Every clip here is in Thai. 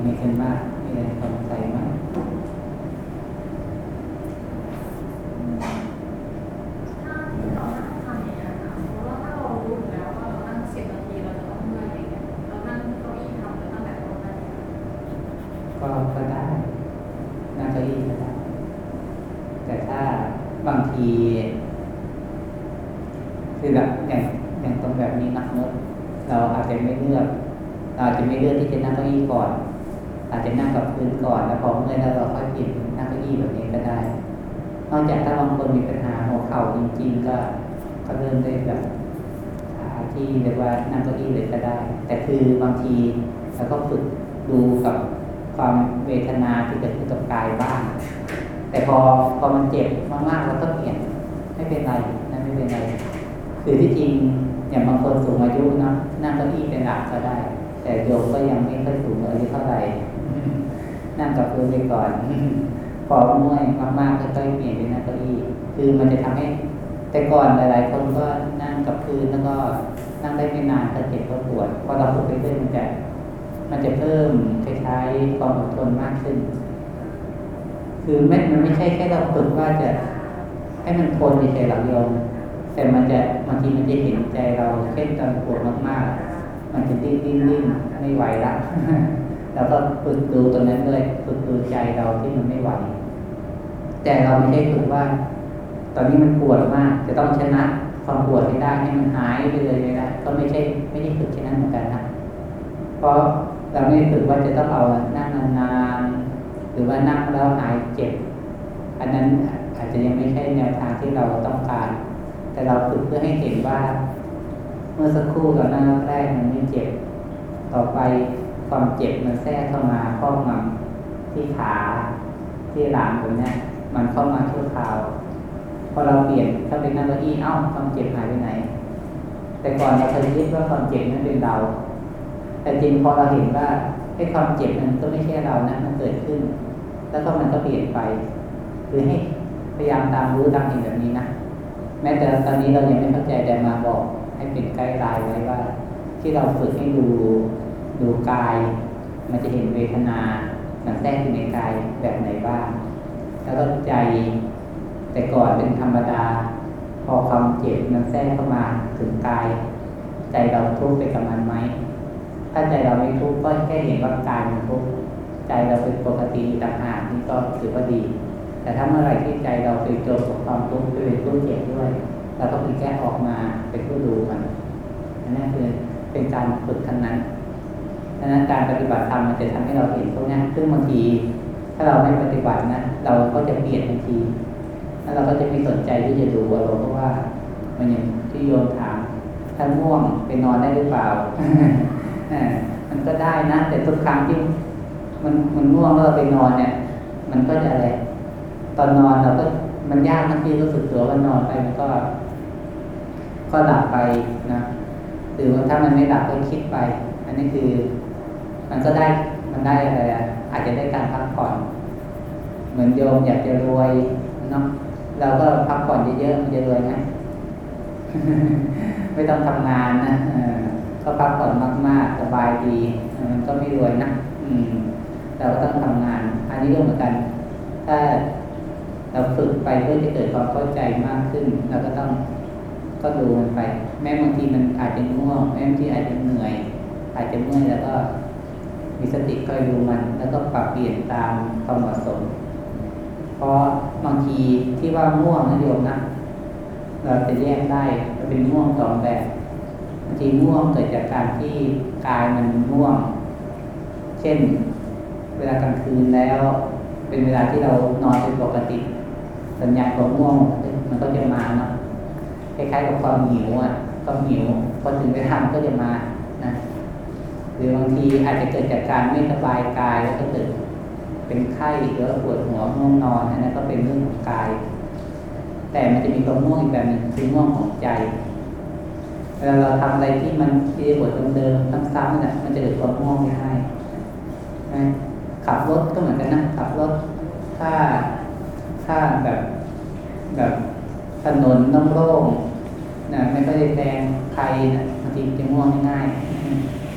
ยังไงกันมากมีอะไรสงสัยไหม ถ้าที่เรานั่งทำอย่างเงี้ยค่ะเพราะว่าถ้าเรารู้อยู่แล้วว่าเรานั่งสิบนาทีเราจะต้องเมื่อยอย่างเงี้ยเรานั่งเก้าอี้ทำไปตั้งแต่ต้นได้ ก็ก็ได้นั่งเก้าอี้ก็ได้ แต่ถ้าบางที คือแบบอย่างอย่างตรงแบบนี้นักนดเราอาจจะไม่เลือก เราอาจจะไม่เลือกที่จะนั่งเก้าอี้ก่อน อาจจะนั่งกับพื้นก่อน แล้วพอเมื่อยแล้วเราค่อยเปลี่ยนเป็นนั่งเก้าอี้แบบนี้ก็ได้ นอกจากถ้าบางคนมีปัญหาหัวเข่าจริง ๆ ก็ก็เริ่มได้แบบ ที่เรียกว่านั่งเก้าอี้เลยก็ได้ แต่คือบางทีเราก็ฝึกดูกับความเวทนาที่เกิดขึ้นกับกายบ้าง แต่พอพอมันเจ็บมากๆเราก็เปลี่ยนไม่เป็นไรนะไม่เป็นไรคือที่จริงอย่างบางคนสูงอายุนะนั่งเก้าอี้เป็นหลักก็ได้ แต่โยมก็ยังไม่ค่อยสูงอายุเท่าไหร่นั่งกับพื้นไปก่อน พอเมื่อยมากๆก็ค่อยเปลี่ยนเป็นนั่งเก้าอี้คือมันจะทำให้ แต่ก่อนหลาย ๆ คนก็นั่งกับพื้นแล้วก็ นั่งได้ไม่นานก็เจ็บก็ปวดพอเราฝึกไปเรื่อยมันจะมันจะเพิ่มคล้ายๆความอดทนมากขึ้น คือไม่มันไม่ใช่แค่เราฝึกว่าจะให้มันทนเฉยๆหลักโยมแต่มันจะบางทีมันจะเห็นใจเราเช่นตอนปวดมากๆ มันจะดิ้นดิ้นดิ้นไม่ไหวละแล้วก็ฝึกดูตรงนั้นด้วยฝึกดูใจเราที่มันไม่ไหว แต่เราไม่ใช่ฝึกว่า ตอนนี้มันปวดมาก จะต้องชนะ ความปวดให้ได้ให้มันหายไปเลยไม่ได้ก็ไม่ใช่ไม่ได้ฝึกเช่นนั้นเหมือนกันนะเพราะเราไม่ได้ฝึกว่าจะต้องเอานั่งนานๆหรือว่านั่งแล้วหายเจ็บ อันนั้นอาจจะยังไม่ใช่แนวทางที่เราต้องการ แต่เราฝึกเพื่อให้เห็นว่า เมื่อสักครู่ตอนนั่งแรกมันไม่เจ็บ ต่อไปความเจ็บมันแทรกเข้ามาครอบงที่ขาที่หลังผมเนี่ยมันเข้ามาชั่วคราว พอเราเปลี่ยนถ้าเป็นนั่งเก้าอี้เอ้าความเจ็บหายไปไหน แต่ก่อนเราเคยคิดว่าความเจ็บนั้นเป็นเรา แต่จริงพอเราเห็นว่าไอ้ความเจ็บนั้นก็ไม่ใช่เรานะมันเกิดขึ้น แล้วก็มันก็เปลี่ยนไปคือให้พยายามตามรู้ตามเห็นแบบนี้นะแม้แต่ตอนนี้เรายังไม่เข้าใจแต่มาบอก ให้เป็นไกด์ไลน์ไว้ว่า ที่เราฝึกให้ดูดูกาย มันจะเห็นเวทนามันแทรกอยู่ในกายแบบไหนบ้างแล้วก็ใจ แต่ก่อนเป็นธรรมดา พอความเจ็บมันแทรกเข้ามาถึงกาย ใจเราทุกข์ไปกับมันไหม ถ้าใจเราไม่ทุกข์ก็แค่เห็นว่ากายมันทุกข์ใจเราเป็นปกติต่างหากนี่ก็ถือว่าดี แต่ถ้าเมื่อไรที่ใจเราไปโจมกับความทุกข์ไปเป็นผู้เจ็บด้วย เราก็เป็นแค่ออกมาเป็นผู้ดูมันอันนี้คือเป็นการฝึกทั้งนั้นดังนั้นการปฏิบัติธรรมมันจะทำให้เราเห็นพวกนี้ซึ่งบางที ถ้าเราไม่ปฏิบัตินะ เราก็จะเปลี่ยนทันที แล้วเราก็จะม่สนใจที่จะดูอารมณ์เพราะว่า มันอย่างที่โยมถามถ้านง่วงไปนอนได้หรือเปล่ามันก็ได้นะ แต่ทุกครั้งที่มันมันง่วงแล้วเราไปนอนเนี่ย มันก็จะอะไร ตอนนอนเราก็มันยากนะที่รู้สึกตัวว่านอนไปมันก็ ก็หลับไปนะหรือว่าถ้ามันไม่หลับก็คิดไป อันนี้คือ มันก็ได้มันได้อะไรอะอาจจะได้การพักผ่อน เหมือนโยมอยากจะรวยเนาะ เราก็พักผ่อนเยอะๆมันจะรวยไหมไม่ต้องทำงานนะเออก็พักผ่อนมากๆสบายดีมันก็ไม่รวยนะอืมเราก็ต้องทำงาน อันนี้ก็เหมือนกัน ถ้าเราฝึกไปเพื่อจะเกิดความเข้าใจมากขึ้นเราก็ต้องก็ดูมันไป แม้บางทีมันอาจจะง่วงแม้บางทีอาจจะเหนื่อย อาจจะเมื่อยแล้วก็มีสติคอยดูมัน แล้วก็ปรับเปลี่ยนตามความเหมาะสม เพราะบางทีที่ว่าง่วงนะโยมนะ เราจะแยกได้มันเป็นง่วงสองแบบบางทีง่วงเกิดจากการที่กายมันง่วง เช่น เวลากลางคืนแล้ว เป็นเวลาที่เรานอนเป็นปกติ สัญญาณของง่วงมันก็จะมาเนาะคล้ายๆกับความหิวอะความหิวพอถึงเวลามันก็จะมานะ หรือบางทีอาจจะเกิดจากการไม่สบายกายแล้วก็เกิด เป็นไข้หรือปวดหัวง่วงนอนอันนั้นก็เป็นเรื่องของกาย แต่มันจะมีความง่วงอีกแบบหนึ่งคือง่วงของใจเวลาเราทำอะไรที่มันที่บทเดิมๆซ้ำๆเนี่ยมันจะเกิดความง่วงง่ายนะขับรถก็เหมือนกันนะขับรถถ้าถ้าแบบแบบถนนน้ำโล่งนะไม่ค่อยได้แซงใครนะบางทีจะง่วงง่าย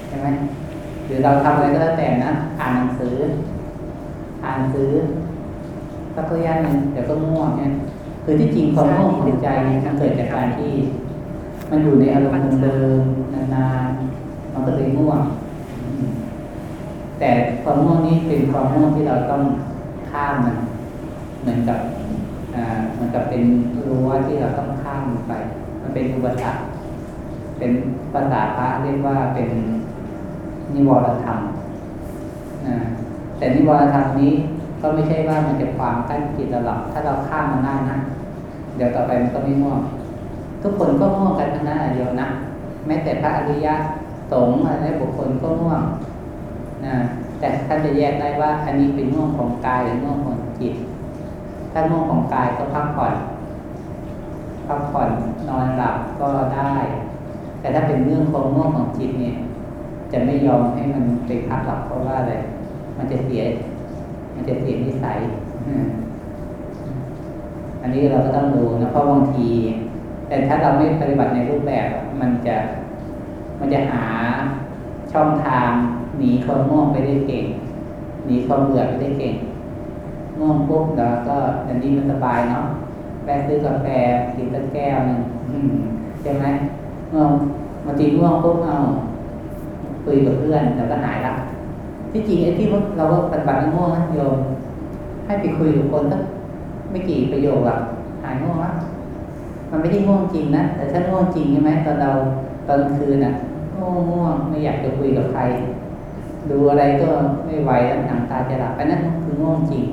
ใช่ไหมหรือเราทำอะไรก็แล้วแต่นะอ่านหนังสือ อ่านหนังสือสักระยะหนึ่งเดี๋ยวก็ง่วงเนี่ยคือที่จริงความง่วงของใจเนี่ยมันเกิดจากการที่ มันอยู่ในอารมณ์เดิมนานๆมันก็เลยง่วง แต่ความง่วงนี้เป็นความง่วงที่เราต้องข้ามมันเหมือนกับอ่าเหมือนกับเป็นรั้วที่เราต้องข้ามไป มันเป็นอุปสรรคเป็นภาษาพระเรียกว่าเป็นนิวรธรรมนะ แต่นิวรธรรมนี้ก็ไม่ใช่ว่ามันจะขวางกั้นจิตเราหรอกถ้าเราข้ามมันได้นะเดี๋ยวต่อไปมันก็ไม่ง่วงทุกคนก็ง่วงกันทั้งนั้นอะโยมนะแม้แต่พระอริยะสงฆ์อะไรบุคคลก็ง่วงนะแต่ท่านจะแยกได้ว่า อันนี้เป็นง่วงของกายหรือง่วงของจิต ถ้าง่วงของกายก็พักผ่อนพักผ่อนนอนหลับก็ได้ แต่ถ้าเป็นเรื่องของง่วงของจิตเนี่ย จะไม่ยอมให้มันไปพักหลับเพราะว่าอะไร มันจะเสีย มันจะเสียนิสัยอันนี้เราก็ต้องดูนะเพราะบางที แต่ถ้าเราไม่ปฏิบัติในรูปแบบ มันจะมันจะหาช่องทางหนีความง่วงไปได้เก่งหนีความเบื่อไปได้เก่งง่วงปุ๊บแล้วก็อันนี้มันสบายเนาะแวะซื้อกาแฟกินสักแก้วหนึ่งใช่ไหมง่วงบางทีง่วงปุ๊บเอาคุยกับเพื่อนแล้วก็หายละ ที่จริงไอ้ที่เราปฏิบัติง่วงนะโยมให้ไปคุยกับคนสักไม่กี่ประโยคอะหายง่วงละมันไม่ได้ง่วงจริงนะแต่ถ้าง่วงจริงใช่ไหมตอนเราตอนคืนอะง่วงง่วงไม่อยากจะคุยกับใคร ดูอะไรก็ไม่ไหวแล้วหนังตาจะหลับอันนั้นคือง่วงจริง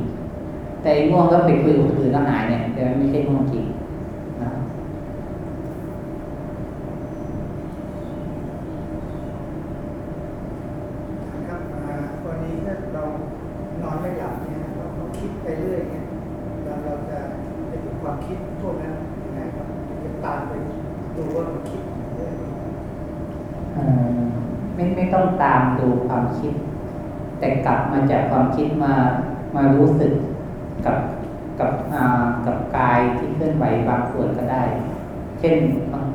แต่ง่วงก็ไปคุยกับคนอื่นแล้วหายเนี่ยแต่มันไม่ใช่ง่วงจริงนะ ครับอ่าวันนี้ถ้าเรานอนไม่หลับเนี่ยเราเราคิดไปเรื่อยเนี่ยเราเราจะไปถึงความคิดพวกนั้นยังไงครับจะตามไปดูว่ามันคิดเรื่อย เอ่อไม่ไม่ ต้องตามดูความคิด แต่กลับมาจากความคิดมามารู้สึกกับกับกับกายที่เคลื่อนไหวบางส่วนก็ได้ เช่น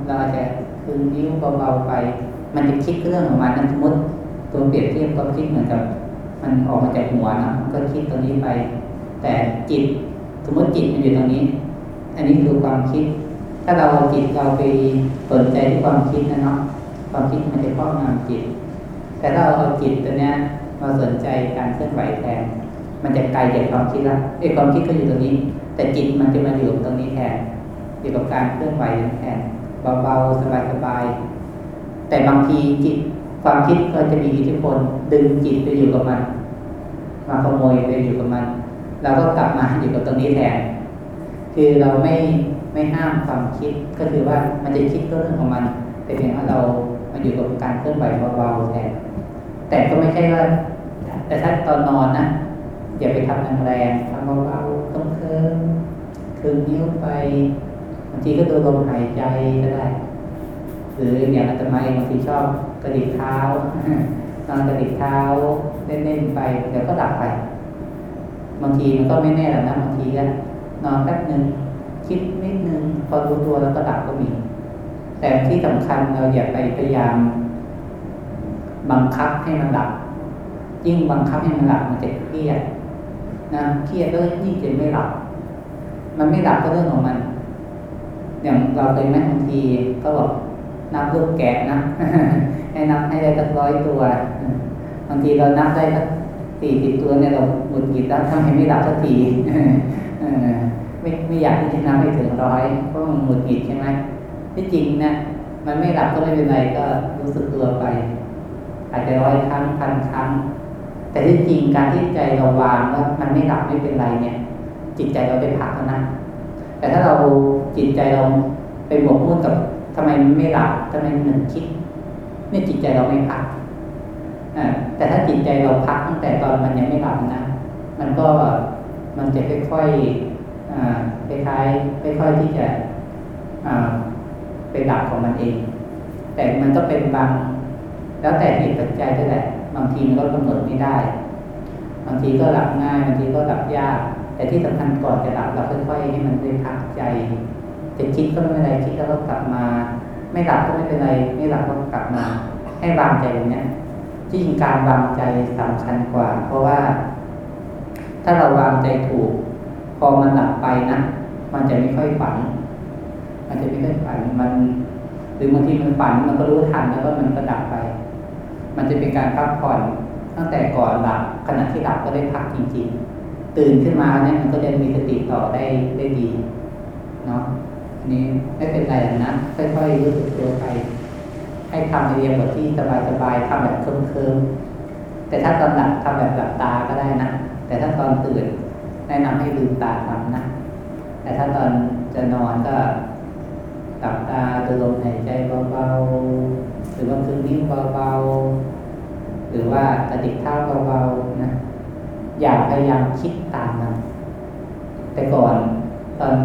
เราอาจจะคืนนิ้วเบาๆไป มันจะคิดเรื่องของมันนั้นสมมติตัวเปรียบเทียบความคิดเหมือนกับ มันออกมาจากหัวนะมันก็คิดตรงนี้ไป แต่จิตสมมติจิตมันอยู่ตรงนี้ อันนี้คือความคิด ถ้าเราจิตเราไปสนใจที่ความคิดนะเนาะความคิดมันจะครอบงำจิต แต่ถ้าเราเอาจิตตัวเนี้ยมาสนใจการเคลื่อนไหวแทน มันจะไกลจากความคิดละไอ้ความคิดก็อยู่ตรงนี้ แต่จิตมันจะมาอยู่ตรงนี้แทนอยู่กับการเคลื่อนไหวแทนเบาๆสบายๆแต่บางทีจิตความคิดก็จะมีอิทธิพลดึงจิตไปอยู่กับมัน มาขโมยไปอยู่กับมันเราก็กลับมาอยู่กับตรงนี้แทน คือเราไม่ไม่ห้ามความคิดก็คือว่ามันจะคิดก็เรื่องของมัน แต่เพียงว่าเรามาอยู่กับการเคลื่อนไหวเบาๆแทน แต่ก็ไม่ใช่ว่า แต่ถ้าตอนนอนนะอย่าไปทำแรงๆทำเบาๆต้องเคิมคืนนิ้วไปบางทีก็ดูลมหายใจก็ได้ หรืออย่างอาตมาเองบางทีชอบกระดิกเท้านอนกระดิกเท้าเล่นๆไปเดี๋ยวก็หลับไป บางทีมันก็ไม่แน่หรอกนะบางทีก็นอนแป๊บหนึ่งคิดนิดนึงพอรู้ตัวแล้วก็หลับก็มี แต่ที่สำคัญเราอย่าไปพยายาม บังคับให้มันหลับ ยิ่งบังคับให้มันหลับมันจะเครียดนะเครียดก็ยิ่งจะไม่หลับ มันไม่หลับก็เรื่องของมัน อย่างเราเคยไหมบางทีก็บอกนับลูกแกะนะให้นับให้ได้สักร้อยตัวบางทีเรานับได้สักสี่สิบตัวเนี่ยเราหมุดหงิดแล้วทำให้ไม่หลับสักทีไม่ไม่อยากที่จะนับให้ถึงร้อยเพราะมันหมุดหงิดใช่ไหมที่จริงนะมันไม่หลับก็ไม่เป็นไรก็รู้สึกตัวไป อาจจะร้อยครั้งพันครั้ง แต่ที่จริงการที่ใจเราวางว่ามันไม่หลับไม่เป็นไรเนี่ย จิตใจเราได้พักแล้วนะแต่ถ้าเราจิตใจเราไปหมกมุ่นกับทำไมไม่หลับทำไมมันหนึ่งคิดนี่จิตใจเราไม่พักอแต่ถ้าจิตใจเราพักตั้งแต่ตอนมันยังไม่หลับนะมันก็มันจะค่อยๆอ่าคล้ายๆค่อยๆที่จะอไปหลับของมันเอง แต่มันก็เป็นบาง แล้วแต่เหตุปัจจัยด้วยแหละ บางทีมันก็กำหนดไม่ได้ บางทีก็หลับง่ายบางทีก็หลับยาก แต่ที่สำคัญก่อนจะหลับเราค่อยๆให้มันได้พักใจ จะคิดก็ไม่เป็นไรคิดแล้วก็กลับมา ไม่หลับก็ไม่เป็นไร ไม่หลับก็กลับมา ให้วางใจอย่างเนี้ยจริงการวางใจสำคัญกว่า เพราะว่า ถ้าเราวางใจถูก พอมันหลับไปนะมันจะไม่ค่อยฝัน มันจะไม่ค่อยฝันมันหรือบางทีมันฝันมันก็รู้ทันแล้วก็มันก็ดับไป มันจะเป็นการพักผ่อนตั้งแต่ก่อนหลับขณะที่หลับก็ได้พักจริง ๆ ตื่นขึ้นมาเนี่ยมันก็จะมีสติต่อได้ได้ดีเนาะอันนี้ไม่เป็นไรนะค่อยๆรู้สึกตัวไปให้ทำในเรียบทที่สบายๆทำแบบเคลิ้มๆแต่ถ้าตอนหลับทำแบบหลับตาก็ได้นะแต่ถ้าตอนตื่นแนะนำให้ลืมตาทำนะ แต่ถ้าตอนจะนอนก็หลับตาดูลมหายใจเบาๆ หรือว่าคืนนิ้วเบาๆ หรือว่ากระดิกเท้าเบาๆนะอย่าพยายามคิดตามมันแต่ก่อนตอน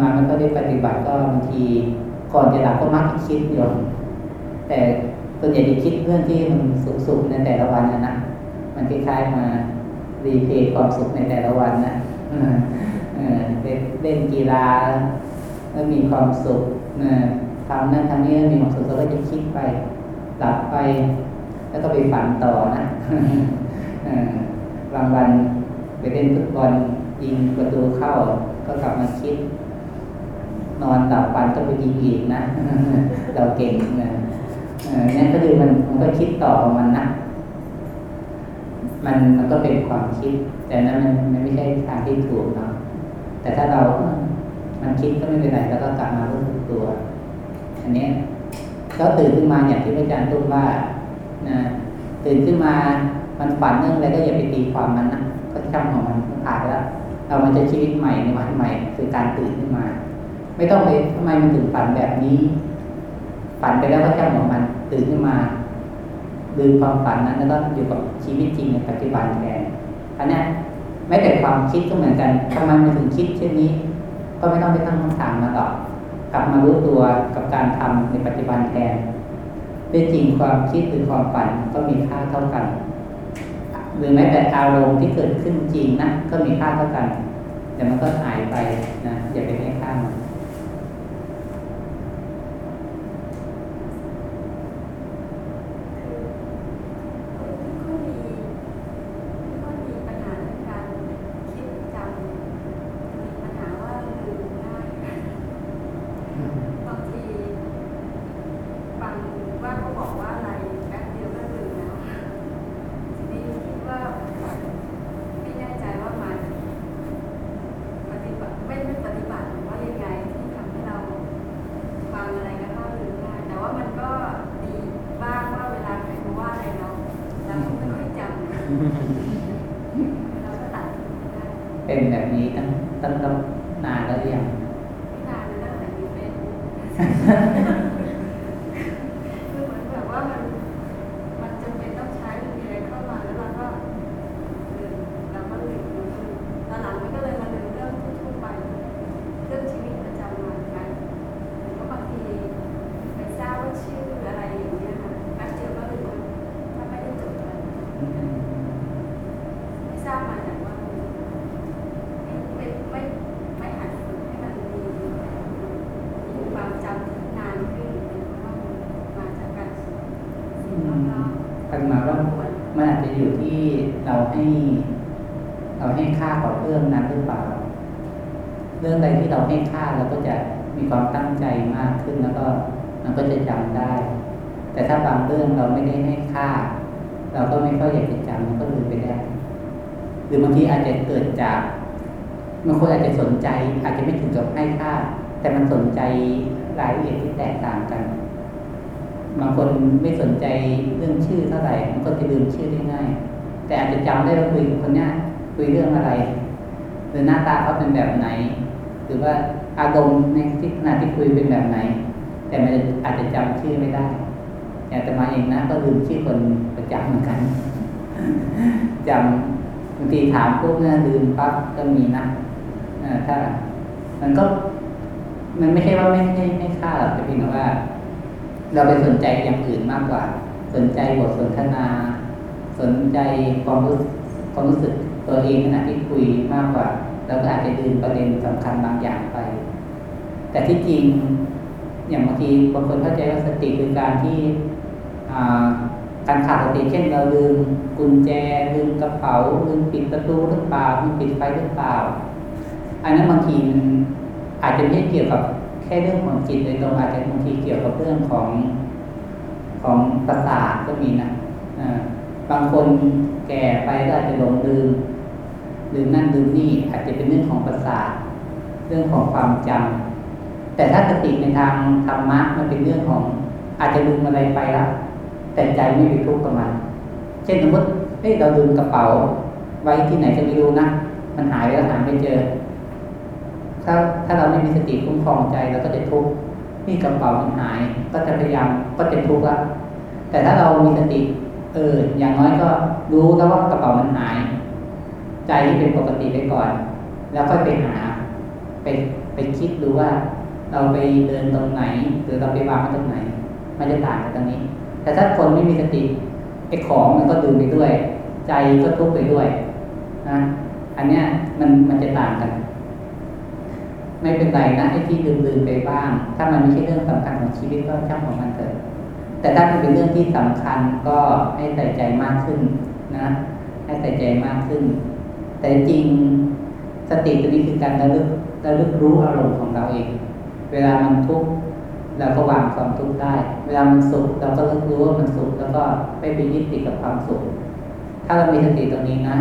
มามันก็ได้ปฏิบัติก็บางที ก่อนจะหลับก็มักจะคิดอยู่แต่ส่วนใหญ่จะคิดเรื่องที่มันสุขๆในแต่ละวันนะนะมันคล้ายๆมารีเพย์ความสุขในแต่ละวันนะเออเออเล่นเล่นกีฬาแล้วมีความสุขนะ ทำนั่นทำนี้มีความสุขเราก็จะคิดไปหลับไป แล้วก็ไปฝันต่อนะบางวันไปเล่นฟุตบอลยิงประตูเข้า ก็กลับมาคิด นอนหลับฝันก็ไปยิงอีกนะเราเก่งนะนี่ยก็คือมันมันก็คิดต่อของมันนะมันมันก็เป็นความคิด แต่นั้นมันมันไม่ใช่ทางที่ถูกเนาะแต่ถ้าเรา มันคิดก็ไม่เป็นไรแล้วก็กลับมารู้สึกตัว อันนี้ยก็ตื่นขึ้นมาอย่างที่อาจารย์ตุ้มว่านะตื่นขึ้นมามันฝันเรื่องอะไรก็อย่าไปตีความมันนะก็ช่างของมันผ่านแล้วเรามันจะชีวิตใหม่ในวันใหม่ คือการตื่นขึ้นมา ไม่ต้องไปทำไมมันถึงฝันแบบนี้ ฝันไปแล้วก็ช่างของมัน ตื่นขึ้นมาลืมความฝันนั้นแล้วก็อยู่กับชีวิตจริงในปัจจุบันแทนอันนี้ยแม้แต่ความคิดก็เหมือนกันทำไมมันถึงคิดเช่นนี้ ก็ไม่ต้องไปตั้งคำถามมาหรอ กลับมารู้ตัวกับการทำในปัจจุบันแทนด้วยจริงความคิดหรือความฝันก็มีค่าเท่ากันหรือแม้แต่อารมณ์ที่เกิดขึ้นจริงนะก็มีค่าเท่ากัน แต่มันก็หายไปนะอย่าไปให้ค่ามัน คือไม่ค่อยมีไม่ค่อยมีปัญหาเรื่องการคิดจำมีปัญหาว่าลืมได้บางทีฟังว่าเขาบอกว่าอะไรแป๊บเดียวก็ลืมแล้วทีนี้คิดว่าไม่แน่ใจว่ามันปฏิบัติไม่ไม่ปฏิบัติหรือว่ายังไงที่ทำให้เราฟังอะไรแล้วก็ลืมได้แต่ว่ามันก็ดีบ้างว่าเวลาใครมาว่าอะไรเรา เราก็ไม่ค่อยจำ เราก็ตัดทิ้งได้เป็นแบบนี้ตั้งตั้งตั้งนานแล้วหรือยังไม่นานนะตั้งแต่มีเฟซบุ๊กคือเหมือนแบบว่ามัน มันจำเป็นต้องใช้มันมีอะไรเข้ามาแล้วเราก็ลืมเราก็ลืมลืมตอนหลังมันก็เลยมาลืมเรื่องทั่วๆไป เรื่องชีวิตประจำวันกันแล้วก็บางทีไปทราบว่าชื่ออะไรอย่างเงี้ยค่ะแป๊บเดียวก็ลืมถ้าไม่ได้จดอะไร ไม่ทราบมาจากว่าไม่ไม่ไม่ไม่หัดฝึกให้มันมีมีความจำที่นานขึ้นเป็นเพราะว่ามันมาจากการสิ่งรอบ ปัญหาว่ามันอาจจะอยู่ที่เราให้ เราให้ค่ากับเรื่องนั้นหรือเปล่า เรื่องใดที่เราให้ค่าเราก็จะมี ความตั้งใจมากขึ้นแล้วก็มันก็จะจำได้ แต่ถ้าบางเรื่องเราไม่ได้ให้ค่า เราก็ไม่ค่อยอยากจะจำมันก็ลืมไปได้ หรือบางทีอาจจะเกิดจากบางคนอาจจะสนใจ อาจจะไม่ถึงกับให้ค่า แต่มันสนใจรายละเอียดที่แตกต่างกัน บางคนไม่สนใจเรื่องชื่อเท่าไหร่ มันก็จะลืมชื่อได้ง่าย แต่อาจจะจำได้ว่าคุยกับคนนี้คุยเรื่องอะไร หรือหน้าตาเขาเป็นแบบไหน หรือว่า อารมณ์ในที่ขณะที่คุยเป็นแบบไหน แต่มันอาจจะจำชื่อไม่ได้อย่างแต่มาเองนะก็ลืมชื่อคนประจำเหมือนกันจำบางทีถามปุ๊บเนี่ยลืมปั๊บก็มีนะถ้า มันก็ มันไม่ใช่ว่าไม่ให้ให้ค่าหรอกแต่เพียงว่า เราไปสนใจอย่างอื่นมากกว่า สนใจบทสนทนา สนใจความรู้ความรู้สึกตัวเองขณะที่คุยมากกว่าเราก็อาจจะลืมประเด็นสำคัญบางอย่างไป แต่ที่จริงอย่างบางทีบางคนเข้าใจว่าสติคือการที่การขาดสติเช่นเราลืมกุญแจลืมกระเป๋าลืมปิดประตูหรือเปล่าลืมปิดไฟหรือเปล่า อันนั้นบางทีมันอาจจะไม่เกี่ยวกับแค่เรื่องของจิตโดยตรงอาจจะบางทีเกี่ยวกับเรื่องของของประสาทก็มีนะบางคนแก่ไปก็อาจจะหลงลืมลืมนั่นลืมนี่อาจจะเป็นเรื่องของประสาท เรื่องของความจำ แต่ถ้าสติในทางธรรมะมันเป็นเรื่องของ อาจจะลืมอะไรไปแล้วแต่ใจไม่ไปทุกข์กับมันเช่นสมมติเฮ้ยเราลืมกระเป๋า ไว้ที่ไหนก็ไม่รู้นะมันหายแล้วหาไม่เจอ ถ้าถ้าเราไม่มีสติคุ้มครองใจเราก็จะทุกข์นี่กระเป๋ามันหาย ก็จะพยายามก็จะทุกข์ละแต่ถ้าเรามีสติ เอออย่างน้อยก็รู้แล้วว่ากระเป๋ามันหาย ใจที่เป็นปกติไปก่อน แล้วค่อยไปหา ไปไปคิดดูว่า เราไปเดินตรงไหน หรือเราไปวางตรงไหน มันจะต่างกันตรงนี้ แต่ถ้าคนไม่มีสติไอ้ของมันก็ลืมไปด้วย ใจก็ทุกไปด้วยนะอันเนี้ยมันมันจะต่างกัน ไม่เป็นไรนะไอ้ที่ลืมลืมไปบ้าง ถ้ามันไม่ใช่เรื่องสำคัญของชีวิตก็ช่างของมันเถอะแต่ถ้ามันเป็นเรื่องที่สำคัญก็ให้ใส่ใจมากขึ้นนะให้ใส่ใจมากขึ้น แต่จริงสติตัวนี้คือการระลึกระลึกรู้อารมณ์ของเราเอง เวลามันทุกข์เราก็วางความทุกข์ได้ เวลามันสุขเราก็รู้ว่ามันสุขแล้วก็ไม่ไปยึดติดกับความสุข ถ้าเรามีสติตรงนี้นะ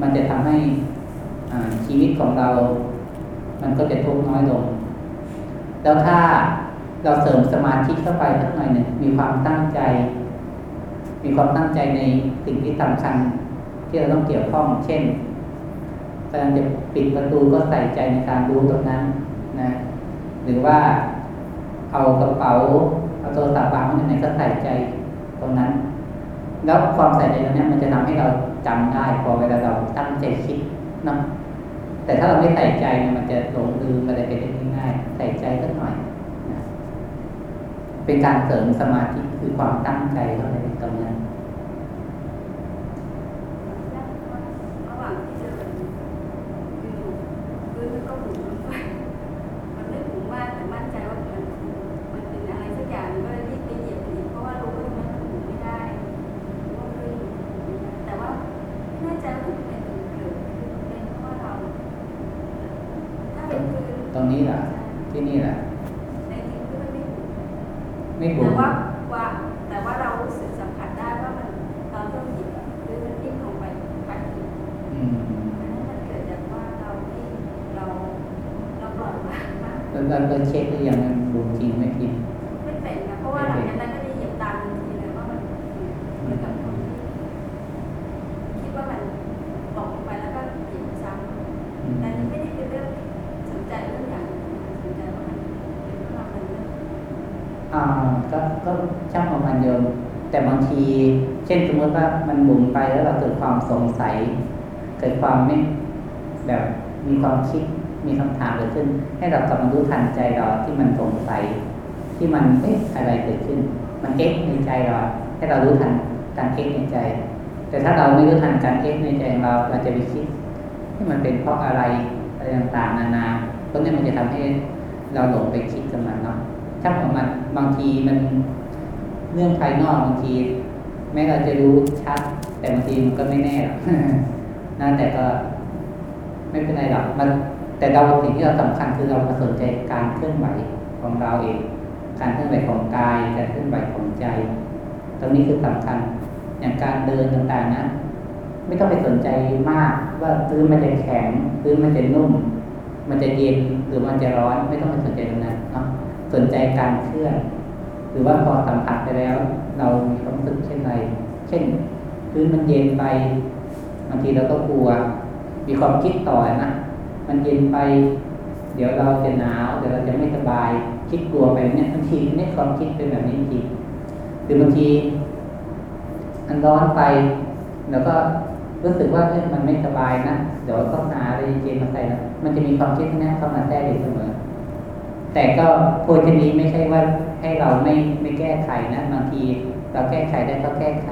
มันจะทำให้อชีวิตของเรา มันก็จะทุกข์น้อยลง แล้วถ้าเราเสริมสมาธิเข้าไปสักหน่อยหนึ่งมีความตั้งใจ มีความตั้งใจในสิ่งที่สำคัญที่เราต้องเกี่ยวข้อง เช่นกำลังจะปิดประตูก็ใส่ใจในการรู้ตรงนั้นนะ หรือว่าเอากระเป๋าเอาโทรศัพท์วางไว้ที่ไหนก็ใส่ใจตรงนั้น แล้วความใส่ใจตรงนี้มันจะทำให้เราจำได้พอเวลาเราตั้งใจคิดเนาะแต่ถ้าเราไม่ใส่ใจมันจะหลงลืมอะไรไปได้ง่ายๆใส่ใจสักหน่อยนะเป็นการเสริมสมาธิคือความตั้งใจเข้าไปในตรงนั้น ระหว่างที่เดินอยู่ๆพื้นมันก็หมุนไปมันไม่หมุนมากแต่มั่นใจว่ามันมันเป็นอะไรสักอย่างก็เลยรีบไปเหยียบอีกเพราะว่ารู้ว่ามันหมุนไม่ได้ว่าพื้นหมุนไม่ได้แต่ว่าไม่แน่ใจว่ามันเป็นหรือเป็นเพราะว่าเรา ถ้าเป็นพื้น ตรงนี้แหละที่นี่แหละ ในจริงพื้นมันไม่หมุน ไม่บุ แต่ ญ ว่าว่าแต่ว่าเรารู้สึกสัมผัสได้ว่ามันตอนที่เราหยิบอะพื้นมันนิ่มลงไปไปอีก อืม อันนั้นมันเกิดจากว่าเราที่เราเราปล่อยวางมาก แล้วเราเราเช็คหรือยังมันบุญจริงไม่จริง ไม่เป็นนะเพราะว่าหลังจากนั้นก็ได้เหยียบตามทันทีเลยว่ามันเหมือนกับคนที่คิดว่ามันตกลงไปแล้วก็เหยียบซ้ อืมำแต่นี่ไม่ได้เป็นเรื่องสนใจเรื่องอย่างอื่นสนใจว่ามันเป็นเพราะเราเป็นเรื่อง อ่า ก็ช่างของมันโยมแต่บางที เช่นสมมติว่ามันบุ๋มไปแล้วเราเกิดความสงสัย เกิดความไม่แบบมีความคิดมีคำถามเกิดขึ้น ให้เรากลับมารู้ทันใจเราที่มันสงสัย ที่มันเอ๊ะอะไรเกิดขึ้น มันเอ๊ะในใจเรา ให้เรารู้ทันการเอ๊ะในใจ แต่ถ้าเราไม่รู้ทันการเอ๊ะในใจเราเราจะไปคิดที่มันเป็นเพราะอะไรอะไรต่างๆ นานาตรงนี้มันจะทำให้เราหลงไปคิดกับมันเนาะ ช่างของมันบางทีมันเรื่องภายนอกบางที แม้เราจะรู้ชัด แต่บางทีมันก็ไม่แน่หรอกนะแต่ก็ไม่เป็นไรหรอกมัน แต่เราสิ่งที่เราสำคัญคือเรามาสนใจการเคลื่อนไหวของเราเอง การเคลื่อนไหวของกายการเคลื่อนไหวของใจ ตรงนี้คือสำคัญอย่างการเดินต่างๆนะไม่ต้องไปสนใจมากว่าพื้นมันจะแข็งพื้นมันจะนุ่ม มันจะเย็นหรือมันจะร้อน ไม่ต้องไปสนใจตรงนั้นเนาะ สนใจการเคลื่อน หรือว่าพอสัมผัสไปแล้ว เรามีความรู้สึกเช่นไร เช่นพื้นมันเย็นไปบางทีเราก็กลัว มีความคิดต่อนะมันเย็นไป เดี๋ยวเราจะหนาวเดี๋ยวเราจะไม่สบาย คิดกลัวไปเนี่ยบางทีเนี่ยความคิดเป็นแบบนี้จริงหรือบางทีมันร้อนไปแล้วก็รู้สึกว่าเอ้ยมันไม่สบายนะเดี๋ยวต้องหาอะไรเย็นมาใส่นะมันจะมีความคิดพวกนี้เข้ามาแทรกอยู่เสมอ แต่ก็โพชนี้ไม่ใช่ว่าให้เราไม่ไม่แก้ไขนะบางที เราแก้ไขได้ก็แก้ไข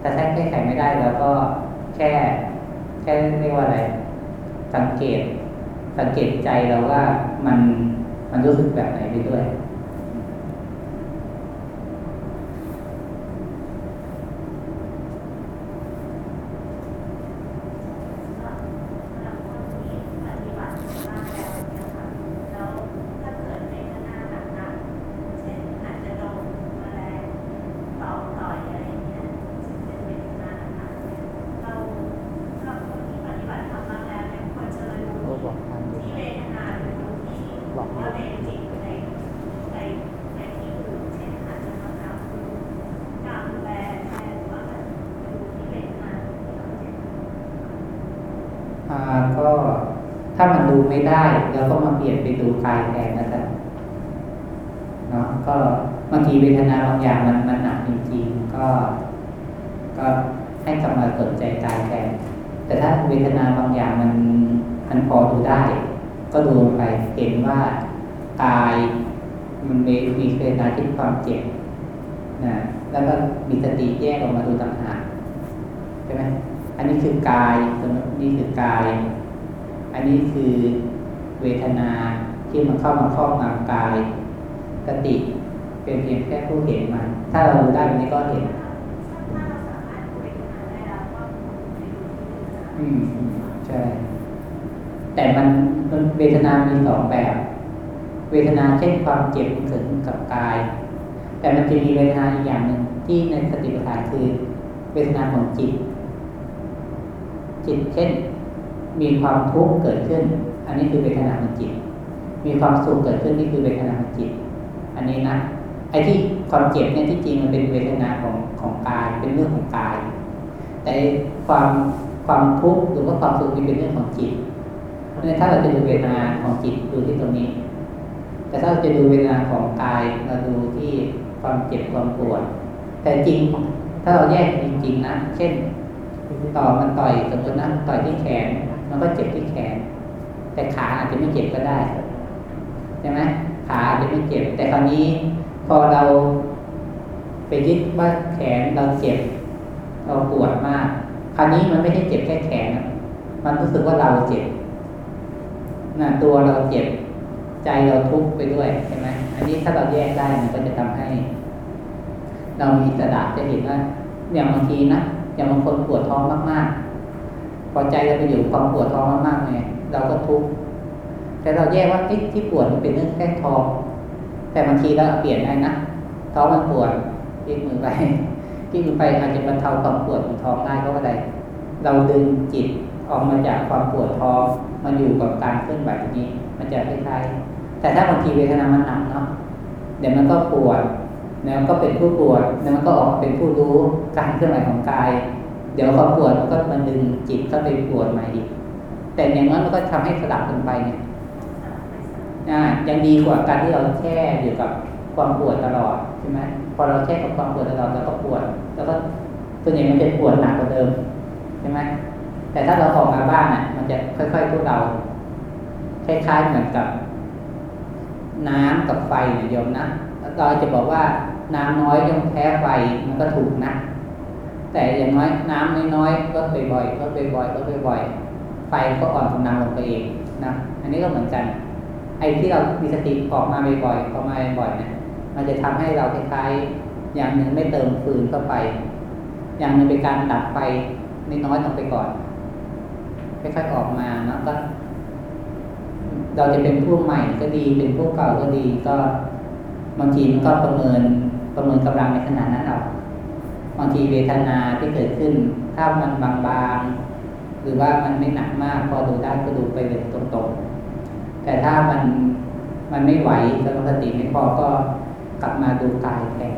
แต่ถ้าแก้ไขไม่ได้เราก็แค่แค่เรียกว่าอะไร สังเกต สังเกตใจเราว่ามันมันรู้สึกแบบไหนไปด้วย ไม่ได้แล้วก็มาเปลี่ยนไปดูกายแทนนะครับเนาะก็บางทีเวทนาบางอย่างมันมันหนักจริงๆ ก็ ก็ให้กลับมาสนใจกายแทนแต่ถ้าเวทนาบางอย่างมันมันพอดูได้ ก็ดูลงไปเห็นว่ากายมันมีมีเวทนาที่ความเจ็บนะแล้วก็มีสติแยกออกมาดูต่างหากใช่ไหมอันนี้คือกายสมมตินี่คือกาย อันนี้คือเวทนาที่มันเข้ามาครอบงำกายสติเป็นเพียงแค่ผู้เห็นมัน ถ้าเราดูได้แบบนี้ก็เห็นถ้าเราสามารถดูเวทนาได้แล้วก็ไปดูที่เวทนาอืมอืมใช่ แต่มันมันเวทนามีสองแบบ เวทนาเช่นความเจ็บมันเกิดขึ้นกับกาย แต่มันจะมีเวทนาอีกอย่างหนึ่งที่ในสติปัฏฐานคือ เวทนาของจิต จิตเช่น มีความทุกข์เกิดขึ้น อันนี้คือเวทนาของจิต มีความสุขเกิดขึ้นนี่คือเวทนาของจิต อันนี้นะไอ้ที่ความเจ็บเนี่ยที่จริงมันเป็นเวทนาของของกายเป็นเรื่องของกาย แต่ความความทุกข์หรือว่าความสุขนี่เป็นเรื่องของจิตเพราะนั้นถ้าเราจะดูเวทนาของจิตดูที่ตรงนี้ แต่ถ้าเราจะดูเวทนาของกายเราดูที่ความเจ็บความปวด แต่จริงถ้าเราแยกจริงๆนะ เช่น ต่อมันต่อยสมมตินะต่อยที่แขน มันก็เจ็บที่แขน แต่ขาอาจจะไม่เจ็บก็ได้ใช่ไหมขาอาจจะไม่เจ็บ แต่คราวนี้พอเราไปยึดว่าแขนเราเจ็บ เราปวดมาก คราวนี้มันไม่ใช่เจ็บแค่แขนมันรู้สึกว่าเราเจ็บนะตัวเราเจ็บ ใจเราทุกข์ไปด้วยใช่ไหมอันนี้ถ้าเราแยกได้มันก็จะทำให้ เรามีสระจะเห็นว่าอย่างบางทีนะอย่างบางคนปวดท้องมากๆ พอใจเราไปอยู่ความปวดท้องมากๆเนี่ยเราก็ทุกข์แต่เราแยกว่าเอ๊ะที่ปวดมันเป็นเรื่องแค่ท้อง แต่บางทีเราเปลี่ยนได้นะท้องมันปวดพลิกมือไปพลิกมือไปอาจจะบรรเทาความปวดของท้องได้เพราะอะไรเราดึงจิตออกมาจากความปวดท้องมาอยู่กับการเคลื่อนไหวนี้ มันจะคล้ายๆแต่ถ้าบางทีเวทนามันหนักเนาะเดี๋ยวมันก็ปวดเดี๋ยวก็เป็นผู้ปวดเดี๋ยวมันก็ออกเป็นผู้รู้การเคลื่อนไหวของกาย เดี๋ยวความปวดมันก็มันดึงจิตเข้าไปปวดใหม่อีกแต่อย่างนั้นมันก็ทำให้สลับกันไปเนี่ยยังดีกว่าการที่เราแช่อยู่กับความปวดตลอดใช่ไหมพอเราแช่กับความปวดตลอดแล้วก็ปวด แล้วก็ส่วนใหญ่มันจะปวดหนักกว่าเดิมใช่ไหมแต่ถ้าเราออกมาบ้างอะ มันจะค่อยๆพวกเราคล้ายๆเหมือนกับ น้ำกับไฟเนี่ยโยมนะเราจะบอกว่าน้ำน้อยย่อมแพ้ไฟมันก็ถูกนะ แต่อย่างน้อยน้ำน้อยๆลดบ่อยๆลดบ่อยๆลดบ่อยๆไฟก็อ่อนกำลังลงไปเองนะอันนี้ก็เหมือนกัน ไอ้ที่เรามีสติออกมาบ่อยๆออกมาบ่อยๆเนี่ยมันจะทำให้เราคล้ายๆอย่างหนึ่งไม่เติมฟืนเข้าไป อย่างหนึ่งเป็นการดับไฟน้อยๆลงไปก่อนค่อยๆออกมาเนาะก็เราจะเป็นผู้ใหม่ก็ดีเป็นผู้เก่าก็ดีก็บางทีมันก็ประเมินประเมินกำลังในขณะนั้นเอา บางทีเวทนาที่เกิดขึ้น ถ้ามันบางๆ หรือว่ามันไม่หนักมากพอดูได้ก็ดูไปเลยตรงๆ แต่ถ้ามันมันไม่ไหวสมาธิไม่พอก็กลับมาดูกายแทน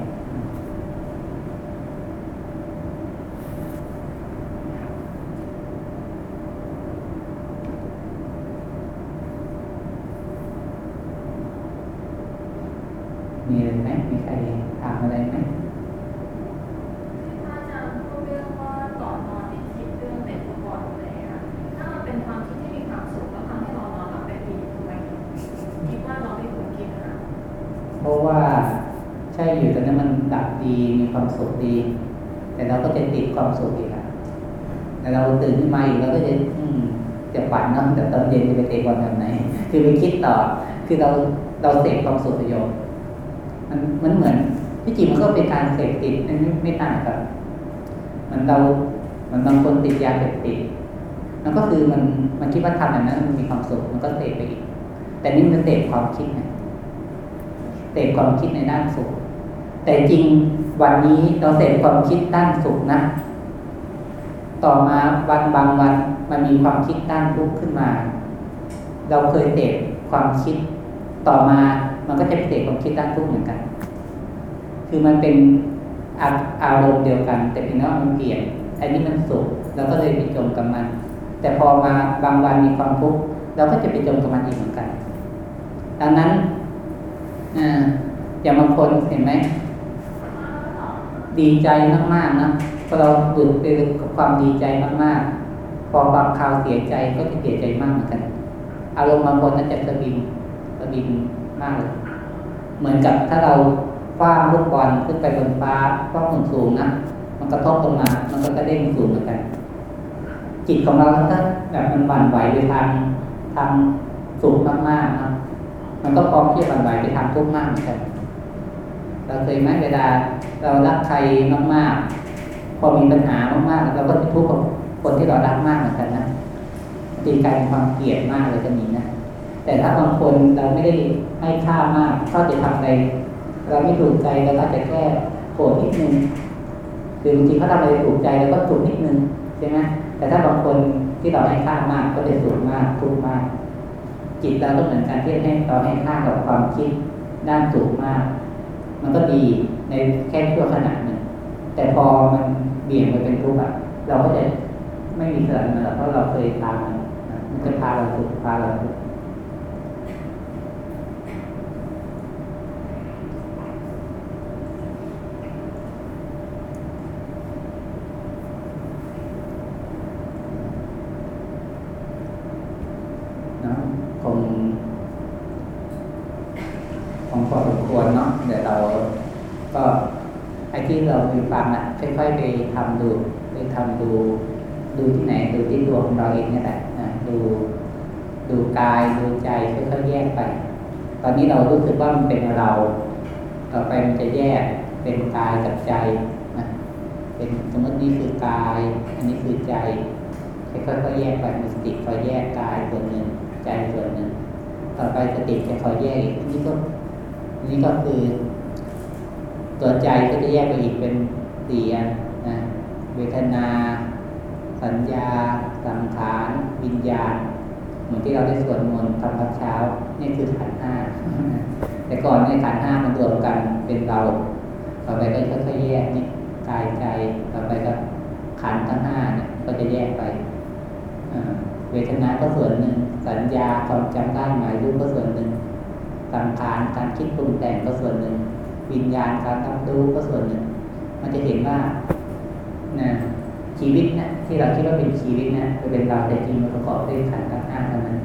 มีอะไรไหมมีใครถามอะไรไหม ถ้าอาจารย์พูดเรื่องว่าก่อนนอนนี่คิดเรื่องเด็กก่อนอะไรอะถ้ามันเป็นความคิดที่มีความสุขแล้วทำให้เรานอนหลับได้ดีทำไมคิดว่าเราไม่ควรคิดนะ เพราะว่าใช่อยู่ตอนนั้นมันดับดีมีความ สุขดี แต่เราก็จะติดความสุขอีกอะแต่เราตื่นขึ้นมาอีกเราก็จะอืมจะฝันนะแต่ตอนเย็นจะไปเตะบอลแบบไหน คือไปคิดต่อ คือเราเราเสพความสุขประโยชน์มันมันเหมือนที่จริงมันก็เป็นการเสพติดไม่ไม่ต่างกันมันเรามันบางคนติดยาเสพติดมันก็คือมันมันคิดว่าทำแบบนั้นมันมีความสุขมันก็เสพไปอีก แต่นี่มันเสพความคิดไงเสพความคิดในด้านสุข แต่จริงวันนี้เราเสพความคิดด้านสุขนะ ต่อมาวันบางวันมันมีความคิดด้านทุกข์ขึ้นมา เราเคยเสพความคิด ต่อมามันก็จะไปเสพความคิดด้านทุกข์เหมือนกัน คือมันเป็นอาอารมณ์เดียวกัน แต่เพียงแต่ว่ามันเปลี่ยนอันนี้มันสุขเราก็เลยไปจมกับมัน แต่พอมาบางวันมีความทุกข์เราก็จะไปจมกับมันอีกเหมือนกัน ดังนั้น อ่าอย่างบางคนเห็นไหม ดีใจมากๆนะพอเราหลุดไปกับความดีใจมากๆ พอบางคราวเสียใจก็จะเสียใจมากเหมือนกัน อารมณ์บางคนนั้นจะสบินสบินมากเลยเหมือนกับถ้าเราคว้างลูกบอลขึ้นไปบนฟ้าคว้างสูงๆนะมันกระทบลงมา มันก็กระเด้งสูงเหมือนกัน จิตของเราถ้าแบบมันหวั่นไหวไปทางทางสูงมากๆนะมันก็พร้อมที่จะหวั่นไหวไปทางทุกข์มากเหมือนกัน เราเคยไหมเวลาเรารักใครมากๆ พอมีปัญหามากๆ เราก็จะทุกข์กับคนที่เรารักมากเหมือนกันนะตีกลายเป็นความเกลียดมากเลยก็มีนะแต่ถ้าบางคนเราไม่ได้ให้ค่ามากเขาจะทำอะไรเราไม่ถูกใจเราก็จะแค่โกรธนิดนึงคือบางทีเขาทำอะไรถูกใจเราก็ถูกนิดนึงใช่ไหมแต่ถ้าบางคนที่เราให้ค่ามากก็จะสูงมากทุกมาก จิตเราก็เหมือนกันที่ให้เราให้ค่ากับความคิดด้านสูงมาก มันก็ดีในแค่ชั่วขณะหนึ่งแต่พอมันเบี่ยงไปเป็นทุกข์อะเราก็จะไม่มีเสื่อมมันหรอกเพราะเราเคยตามมันมันจะพาเราสุขพาเราสุขเนาะคง ของพอสมควรเนาะเดี๋ยวเราก็ไอ้ที่เราไปฟังนะค่อยๆไปทำดูไปทำดู ดูที่ไหน ดูที่ตัวของเราเองนี่แหละนะดูดูกายดูใจค่อยๆแยกไป ตอนนี้เรารู้สึกว่ามันเป็นเรา ต่อไปมันจะแยกเป็นกายกับใจนะเป็นสมมตินี่คือกาย อันนี้คือใจค่อยๆแยกไปมีสติคอยแยกกายส่วนหนึ่งใจส่วนหนึ่งต่อไปสติจะคอยแยกอีกอันนี้ก็อันนี้ก็คือ ตัวใจก็จะแยกไปอีกเป็นสี่อันนะเวทนา สัญญา สังขารวิญญาณ เหมือนที่เราได้สวดมนต์ทำวัดเช้า นี่คือขันห้าแต่ก่อนในขันห้ามันรวมกันเป็นเรา ต่อไปก็ค่อยๆแยกนี่กายใจต่อไปก็ขันทั้งห้าเนี่ยก็จะแยกไปเวทนาก็ส่วนหนึ่ง สัญญาความจำได้หมายรู้ก็ส่วนหนึ่งสังขารการคิดปรุงแต่งก็ส่วนหนึ่ง วิญญาณการรับรู้ก็ส่วนหนึ่ง มันจะเห็นว่านะชีวิตนะที่เราคิดว่าเป็นชีวิตนะจะเป็นเราแต่จริงมันประกอบด้วยขันธ์ทั้งห้าเท่านั้น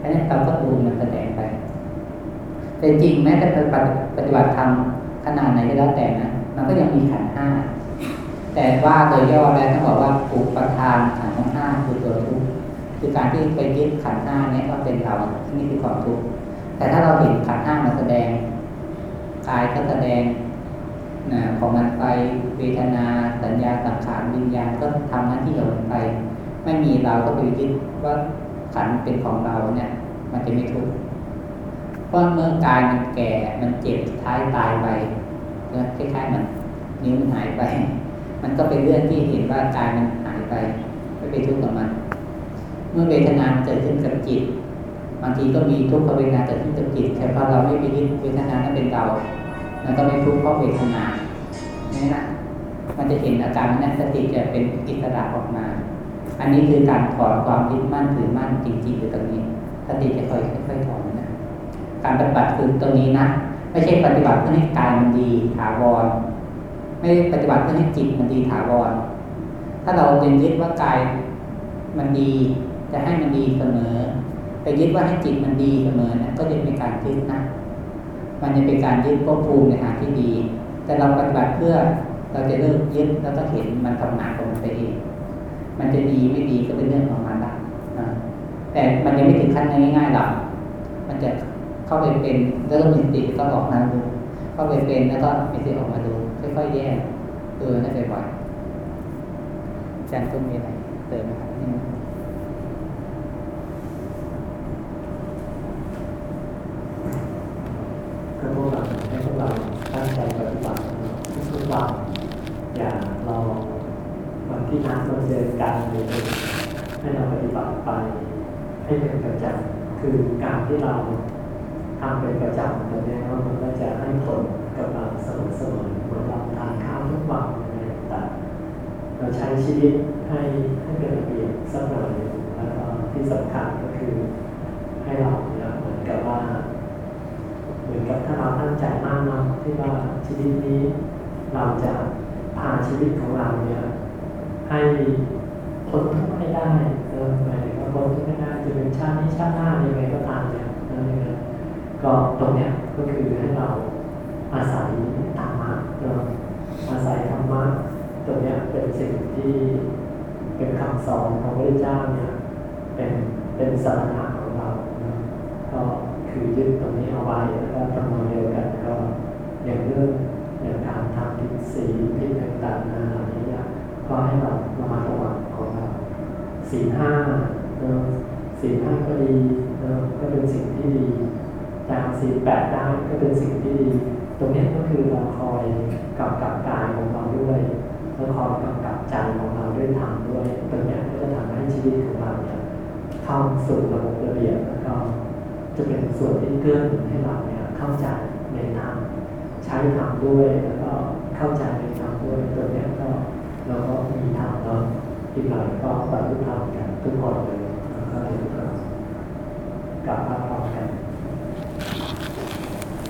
อันนี้เราก็ดูมันแสดงไป แต่จริงแม้แต่ปฏิบัติธรรมขนาดไหนก็แล้วแต่นะมันก็ยังมีขันธ์ห้าแต่ว่าโดยย่อแล้วต้องบอกว่าอุปทานขันธ์ห้าคือตัวทุกข์คือการที่ไปยึดขันธ์ห้านี้ว่าเป็นเรานี่คือความทุกข์แต่ถ้าเราเห็นขันธ์ห้ามาแสดง กายก็แสดงนะของมันไปเวทนาสัญญาสังขารวิญญาณก็ทำหน้าที่ของมันไป ไม่มีเราก็ไปยึดว่าขันเป็นของเราเนี่ย มันจะไม่ทุกข์เพราะเมื่อกายมันแก่มันเจ็บท้ายตายไปก็คล้ายๆมันนิ้วมันหายไป มันก็เป็นเรื่องที่เห็นว่ากายมันหายไปไม่ไปทุกข์กับมัน เมื่อเวทนาเกิดขึ้นกับจิต บางทีก็มีทุกขเวทนาเกิดขึ้นกับจิตแต่พอเราไม่ไปยึดเวทนานั้นเป็นเรา มันก็ไม่ทุกข์เพราะเวทนาเนี่ยนะมันจะเห็นอาการนั้นสติจะเป็นอิสระออกมา อันนี้คือการถอนความยึดมั่นถือมั่นจริงๆอยู่ตรงนี้ สติจะค่อยค่อยๆถอนนะ การปฏิบัติคือตรงนี้นะ ไม่ใช่ปฏิบัติเพื่อให้กายมันดีถาวร ไม่ปฏิบัติเพื่อให้จิตมันดีถาวร ถ้าเราเป็นยึดว่ากายมันดีจะให้มันดีเสมอ ไปยึดว่าให้จิตมันดีเสมอนะก็จะเป็นการยึดนะ มันจะเป็นการยึดภพภูมิในทางที่ดี แต่เราปฏิบัติเพื่อเราจะเลิกยึดแล้วก็เห็นมันทำงานของมันไปเอง มันจะดีไม่ดีก็เป็นเรื่องของมันละนแต่มันยังไม่ถึงขั้นง่ายๆหรอกมันจะเข้าไปเป็นแล้วก็มีสติก็ออกมาดูเข้าไปเป็นแล้วก็มีสติออกมาดูค่อยๆแยกดูให้บ่อยๆอาจารย์ต้องมีอะไรเติมไหมครับ นี่ก็พวกเราให้พวกเราตั้งใจปฏิบัติทุกวันอย่าเรอวันที่นัดเราเจอกันเลยให้เราปฏิบัติไป ให้เป็นประจำคือการที่เราทำเป็นประจำตรงนี้ว่ามันก็จะให้ผลกับเราเสมอเสมอเหมือนเราทานข้าวทุกวันอะไรต่างเราใช้ชีวิตให้ให้เป็นระเบียบสักหน่อยแล้วก็ที่สำคัญก็คือให้เรา ตั้งใจมากเนาะที่ว่าชีวิตนี้เราจะพาชีวิตของเราเนี่ยให้พ้นทุกข์ให้ได้เออหมายถึงว่าพ้นทุกข์ให้ได้จะเป็นชาตินี้ชาติหน้ายังไงก็ตามเนี่ยนั่นเองก็ตรงเนี้ยก็คือให้เราอาศัยธรรมะเนาะอาศัยธรรมะตรงเนี้ยเป็นสิ่งที่เป็นคำสอนของพระเจ้าเนี่ยเป็นเป็นสาระของเราเนาะก็ คือยึดตรงนี้เอาไว้แล้วก็ทำนองเดียวกันก็อย่างเรื่องอย่างการทำผิดศีลผิดต่างๆนานานี้เนี่ยก็ให้เราระมัดระวังของเราศีห้าเนาะศีลห้าก็ดีเนาะก็เป็นสิ่งที่ดีจำศีแปดได้ก็เป็นสิ่งที่ดี ตรงนี้ก็คือเราคอยกำกับกายของเราด้วยแล้วคอยกำกับใจของเราด้วยธรรมด้วยตรงนี้ก็จะทำให้ชีวิตของเราเนี่ยเข้าสู่ระบบระเบียบแล้วก็ จะเป็นส่วนที่เกื้อหนุนให้เราเนี่ยเข้าใจในธรรมใช้ธรรมด้วยแล้วก็เข้าใจในธรรมด้วยตัวเนี้ยก็เราก็มีธรรมเนาะอีกหน่อยก็บรรลุธรรมกันทุกคนเลยแล้วก็เลยกลับมาพร้อมกัน